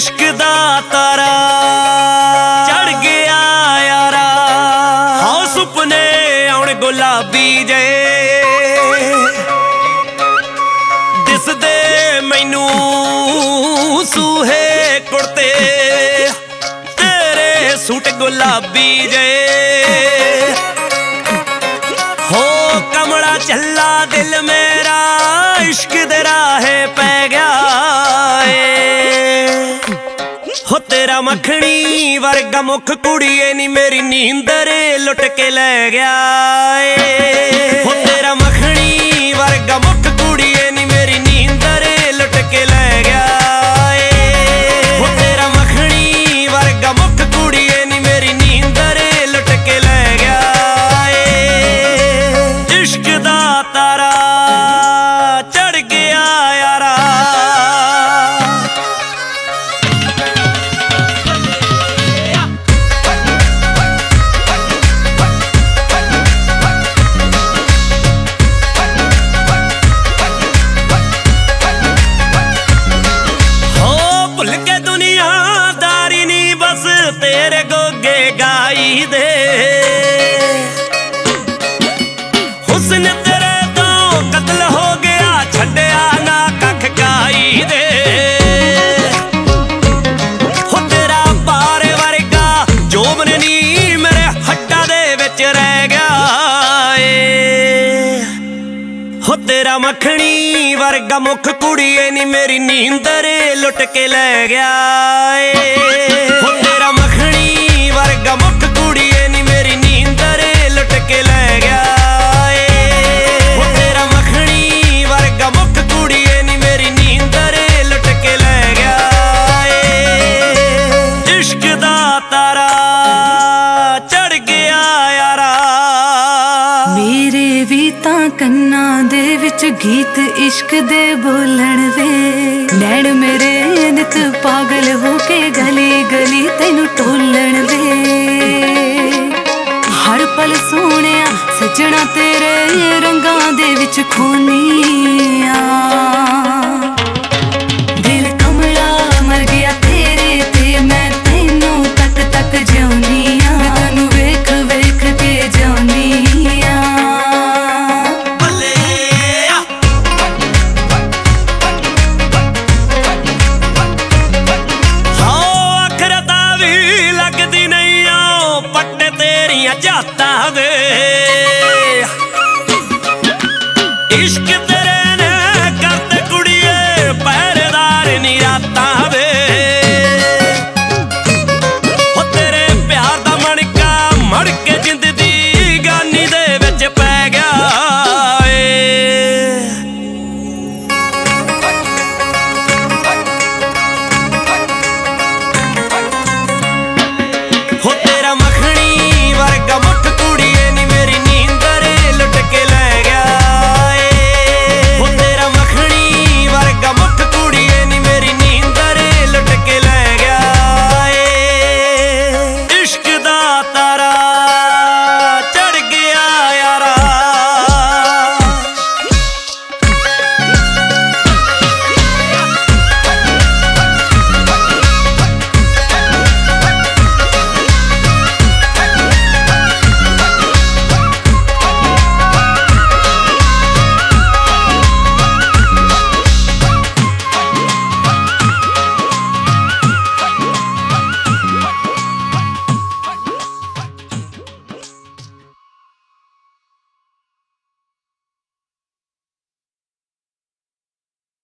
ਇਸ਼ਕ ਦਾ ਤਾਰਾ ਚੜ ਗਿਆ ਯਾਰਾ। ਹਾਂ, ਸੁਪਨੇ ਆਉਣ ਗੁਲਾਬੀ ਜੇ। ਦਿਸਦੇ ਮੈਨੂੰ ਸੂਹੇ ਕੁੜਤੇ। ਤੇਰੇ ਸੂਟ ਗੁਲਾਬੀ ਜੇ। ਹੋ, ਕਮਲਾ ਚੱਲਾ ਦਿਲ ਮੇਰਾ, ਇਸ਼ਕ ਦੇ ਰਾਹੇ ਪੈ ਤੇਰਾ ਮੱਖਣੀ ਵਰਗਾ ਮੁਖ ਕੁੜੀਏ ਨੀ ਮੇਰੀ ਨੀਂਦਰ ਲੁੱਟ ਕੇ ਲੈ ਗਿਆ ਏ। ਹੋ ਤੇਰਾ ਮੱਖਣੀ ਵਰਗਾ ਮੁਖ ਕੁੜੀਏ ਨੀ ਮੇਰੀ ਨੀਂਦਰ ਲੁੱਟ ਕੇ ਲੈ ਗਿਆ ਏ। ਹੋ ਤੇਰਾ ਮੱਖਣੀ ਵਰਗਾ ਮੁਖ ਕੁੜੀਏ ਨੀ ਮੇਰੀ ਨੀਂਦਰ ਲੁੱਟ ਕੇ ਲੈ ਗਿਆ ਏ। ਇਸ਼ਕ ਦਾ ਤਾਰਾ ਤੇਰਾ ਮੱਖਣੀ ਵਰਗਾ ਮੁਖ ਕੁੜੀਏ ਨੀ ਮੇਰੀ ਨੀਂਦਰ ਲੁੱਟ ਕੇ ਲੈ ਗਿਆ ਏ। ਤਾਂ ਕੰਨਾਂ ਦੇ ਵਿੱਚ ਗੀਤ ਇਸ਼ਕ ਦੇ ਬੋਲਣ ਵੇ। ਨੈਣ ਮੇਰੇ ਨਿਤ ਪਾਗਲ ਹੋ ਕੇ ਗਲੀ ਗਲੀ ਤੈਨੂੰ ਟੋਲਣ ਵੇ। ਹਰ ਪਲ ਸੋਹਣਿਆ ਸਜਣਾ ਤੇਰੇ ਰੰਗਾਂ ਦੇ ਵਿੱਚ ਖੋਨੀਆਂ। ਜਾਤਾਂ ਦੇ। ਇਸ਼ਕ